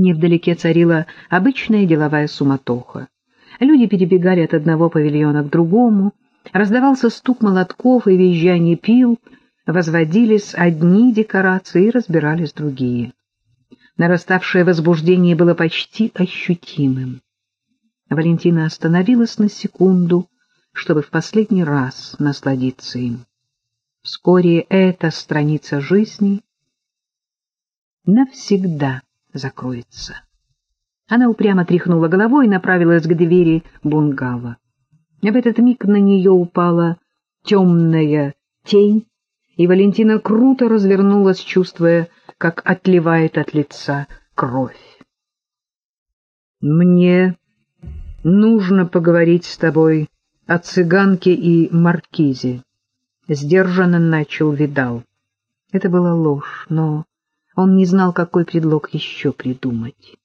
Невдалеке царила обычная деловая суматоха. Люди перебегали от одного павильона к другому, раздавался стук молотков и визжание пил, возводились одни декорации и разбирались другие. Нараставшее возбуждение было почти ощутимым. Валентина остановилась на секунду, чтобы в последний раз насладиться им. Вскоре эта страница жизни навсегда закроется. Она упрямо тряхнула головой и направилась к двери бунгало. В этот миг на нее упала темная тень, и Валентина круто развернулась, чувствуя, как отливает от лица кровь. «Мне нужно поговорить с тобой о цыганке и маркизе», — сдержанно начал Видал. Это была ложь, но он не знал, какой предлог еще придумать.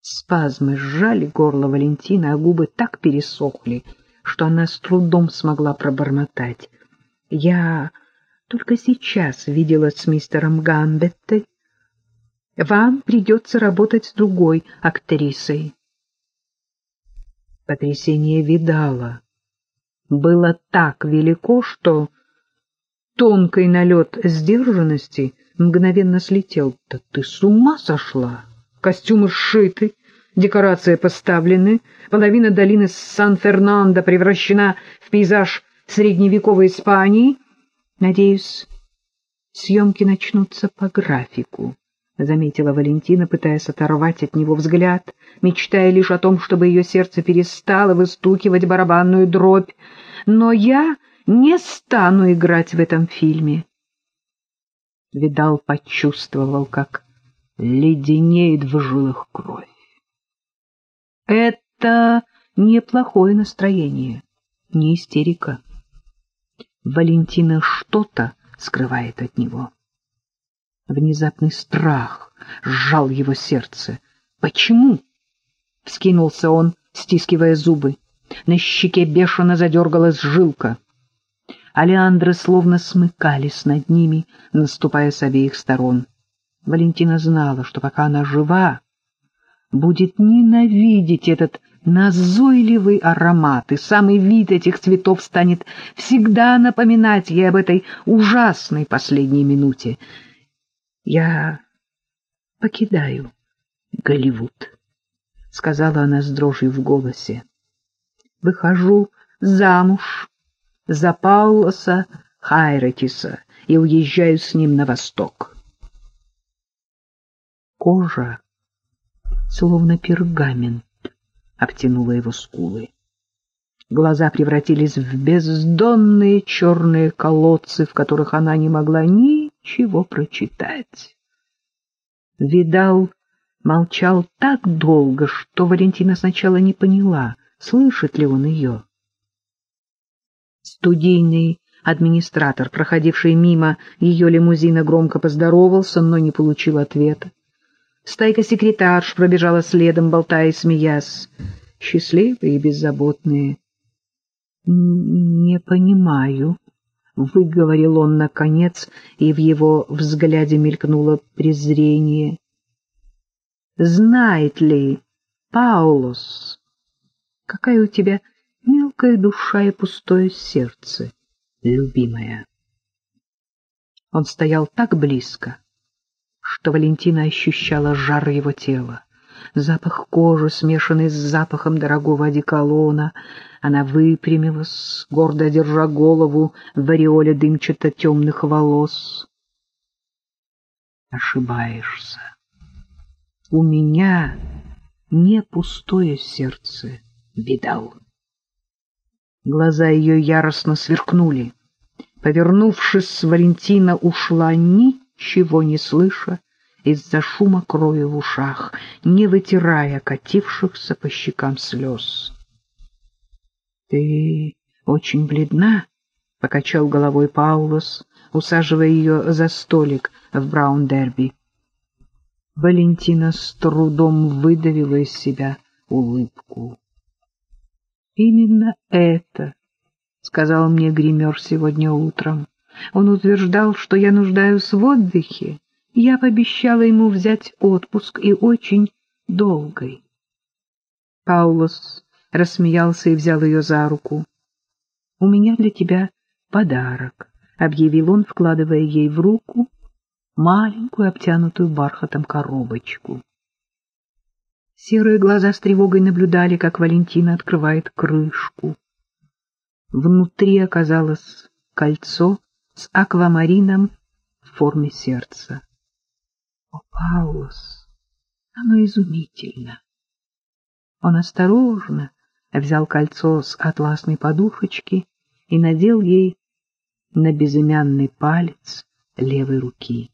Спазмы сжали горло Валентины, а губы так пересохли, что она с трудом смогла пробормотать. «Я только сейчас видела с мистером Гамбеттой. Вам придется работать с другой актрисой». Потрясение видала. Было так велико, что тонкий налет сдержанности мгновенно слетел. «Да ты с ума сошла! Костюмы сшиты, декорации поставлены, половина долины Сан-Фернандо превращена в пейзаж средневековой Испании. Надеюсь, съемки начнутся по графику». — заметила Валентина, пытаясь оторвать от него взгляд, мечтая лишь о том, чтобы ее сердце перестало выстукивать барабанную дробь. «Но я не стану играть в этом фильме». Видал почувствовал, как леденеет в жилах кровь. Это неплохое настроение, не истерика. Валентина что-то скрывает от него. Внезапный страх сжал его сердце. «Почему?» — вскинулся он, стискивая зубы. На щеке бешено задергалась жилка. Алеандры словно смыкались над ними, наступая с обеих сторон. Валентина знала, что пока она жива, будет ненавидеть этот назойливый аромат, и самый вид этих цветов станет всегда напоминать ей об этой ужасной последней минуте — я покидаю Голливуд, — сказала она с дрожью в голосе. Выхожу замуж за Паулоса Хайретиса и уезжаю с ним на восток. Кожа, словно пергамент, обтянула его скулы. Глаза превратились в бездонные черные колодцы, в которых она не могла ничего прочитать. Видал молчал так долго, что Валентина сначала не поняла, слышит ли он ее. Студийный администратор, проходивший мимо ее лимузина, громко поздоровался, но не получил ответа. Стайка секретарш пробежала следом, болтая и смеясь, счастливые и беззаботные. «Не понимаю», — выговорил он наконец, и в его взгляде мелькнуло презрение. «Знает ли Паулос, какая у тебя мелкая душа и пустое сердце, любимая?» Он стоял так близко, что Валентина ощущала жар его тела запах кожи, смешанный с запахом дорогого одеколона. Она выпрямилась, гордо держа голову в ореоле дымчато-темных волос. Ошибаешься. У меня не пустое сердце, видал. Глаза ее яростно сверкнули. Повернувшись, Валентина ушла, ничего не слыша, из-за шума крови в ушах, не вытирая катившихся по щекам слез. — Ты очень бледна, — покачал головой Паулос, усаживая ее за столик в Браун-Дерби. Валентина с трудом выдавила из себя улыбку. — Именно это, — сказал мне гример сегодня утром. Он утверждал, что я нуждаюсь в отдыхе, Я пообещала ему взять отпуск и очень долгой. Паулос рассмеялся и взял ее за руку. — У меня для тебя подарок, — объявил он, вкладывая ей в руку маленькую обтянутую бархатом коробочку. Серые глаза с тревогой наблюдали, как Валентина открывает крышку. Внутри оказалось кольцо с аквамарином в форме сердца. О, Паулос, оно изумительно! Он осторожно взял кольцо с атласной подушечки и надел ей на безымянный палец левой руки.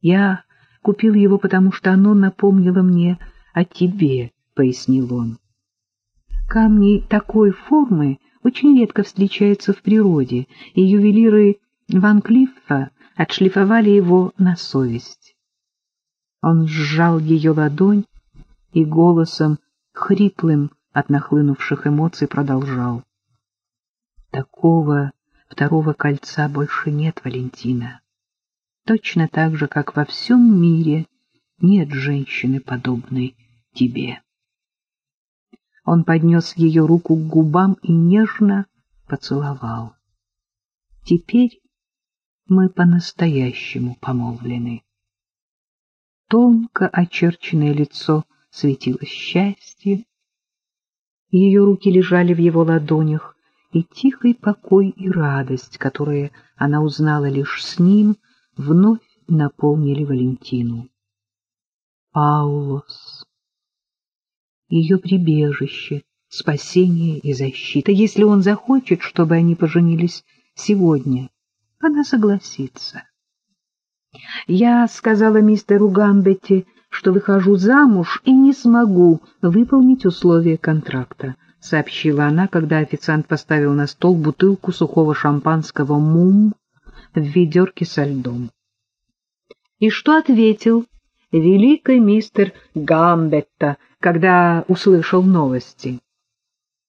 Я купил его, потому что оно напомнило мне о тебе, — пояснил он. Камни такой формы очень редко встречаются в природе, и ювелиры Ван Клиффа отшлифовали его на совесть. Он сжал ее ладонь и голосом, хриплым от нахлынувших эмоций, продолжал. Такого второго кольца больше нет, Валентина. Точно так же, как во всем мире нет женщины, подобной тебе. Он поднес ее руку к губам и нежно поцеловал. Теперь мы по-настоящему помолвлены. Тонко очерченное лицо светилось счастьем. Ее руки лежали в его ладонях, и тихий покой и радость, которые она узнала лишь с ним, вновь наполнили Валентину. Паулос. Ее прибежище, спасение и защита. Если он захочет, чтобы они поженились сегодня, она согласится. Я сказала мистеру Гамбетти, что выхожу замуж и не смогу выполнить условия контракта, — сообщила она, когда официант поставил на стол бутылку сухого шампанского «Мум» в ведерке со льдом. И что ответил великий мистер Гамбетта, когда услышал новости?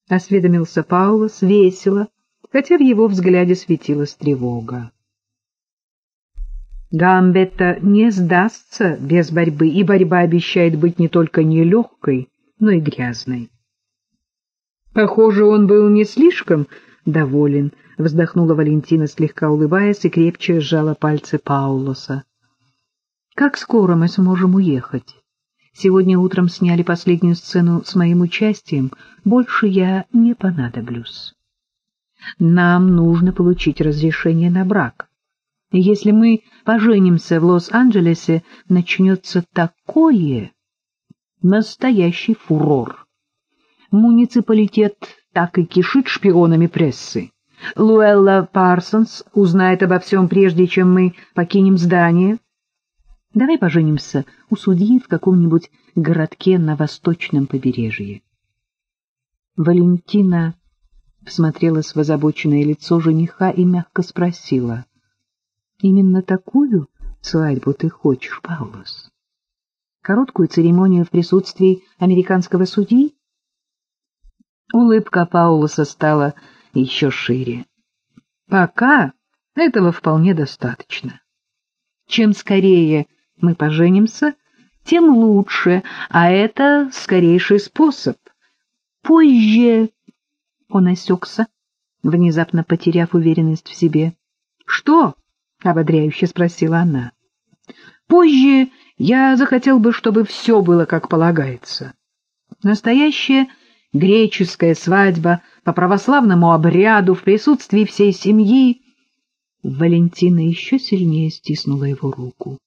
Осведомился Паулос весело, хотя в его взгляде светилась тревога. Гамбетта не сдастся без борьбы, и борьба обещает быть не только нелегкой, но и грязной. Похоже, он был не слишком доволен, — вздохнула Валентина, слегка улыбаясь, и крепче сжала пальцы Паулоса. — Как скоро мы сможем уехать? Сегодня утром сняли последнюю сцену с моим участием. Больше я не понадоблюсь. Нам нужно получить разрешение на брак. Если мы поженимся в Лос-Анджелесе, начнется такое настоящий фурор. Муниципалитет так и кишит шпионами прессы. Луэлла Парсонс узнает обо всем, прежде чем мы покинем здание. Давай поженимся у судьи в каком-нибудь городке на восточном побережье. Валентина всмотрелась в озабоченное лицо жениха и мягко спросила — Именно такую свадьбу ты хочешь, Паулос? Короткую церемонию в присутствии американского судьи? Улыбка Паулоса стала еще шире. Пока этого вполне достаточно. Чем скорее мы поженимся, тем лучше, а это скорейший способ. Позже он осекся, внезапно потеряв уверенность в себе. — Что? — ободряюще спросила она. «Позже я захотел бы, чтобы все было как полагается. Настоящая греческая свадьба по православному обряду в присутствии всей семьи». Валентина еще сильнее стиснула его руку.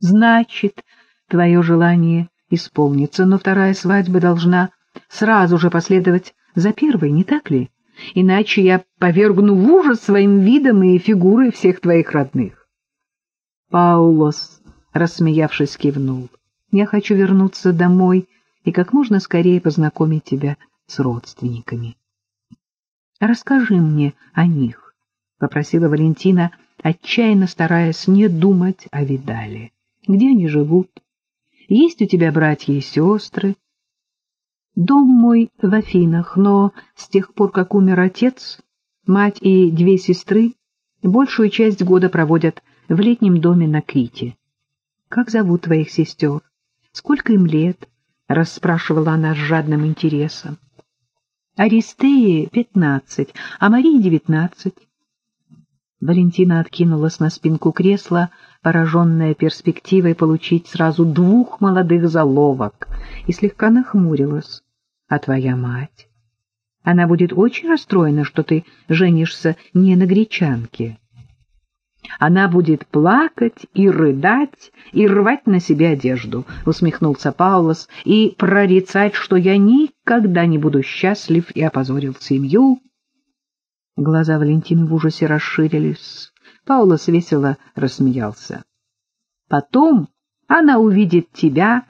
«Значит, твое желание исполнится, но вторая свадьба должна сразу же последовать за первой, не так ли?» иначе я повергну в ужас своим видом и фигурой всех твоих родных. Паулос, рассмеявшись, кивнул. Я хочу вернуться домой и как можно скорее познакомить тебя с родственниками. Расскажи мне о них, — попросила Валентина, отчаянно стараясь не думать о Видале. Где они живут? Есть у тебя братья и сестры? Дом мой в Афинах, но с тех пор, как умер отец, мать и две сестры большую часть года проводят в летнем доме на Крите. Как зовут твоих сестер? Сколько им лет? — расспрашивала она с жадным интересом. Аристее — пятнадцать, а Марии — девятнадцать. Валентина откинулась на спинку кресла, пораженная перспективой получить сразу двух молодых заловок, и слегка нахмурилась. — А твоя мать? Она будет очень расстроена, что ты женишься не на гречанке. Она будет плакать и рыдать, и рвать на себе одежду, — усмехнулся Паулос, — и прорицать, что я никогда не буду счастлив и опозорил семью. Глаза Валентины в ужасе расширились. Паулос весело рассмеялся. Потом она увидит тебя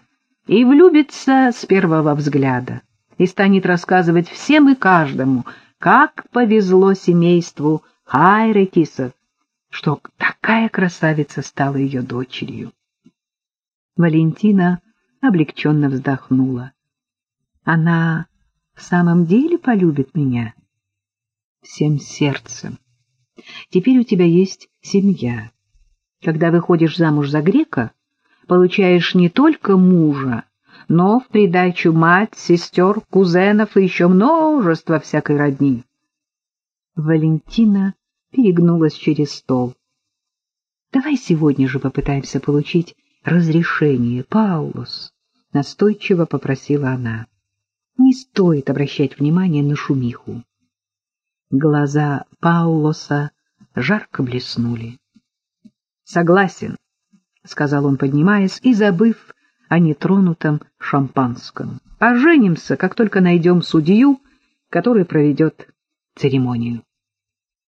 и влюбится с первого взгляда и станет рассказывать всем и каждому, как повезло семейству Хайрекисов, что такая красавица стала ее дочерью. Валентина облегченно вздохнула. Она в самом деле полюбит меня? Всем сердцем. Теперь у тебя есть семья. Когда выходишь замуж за грека, получаешь не только мужа, но в придачу мать, сестер, кузенов и еще множество всякой родни. Валентина перегнулась через стол. — Давай сегодня же попытаемся получить разрешение, Паулос, — настойчиво попросила она. Не стоит обращать внимание на шумиху. Глаза Паулоса жарко блеснули. — Согласен, — сказал он, поднимаясь, и, забыв о нетронутом шампанском. — Поженимся, как только найдем судью, который проведет церемонию.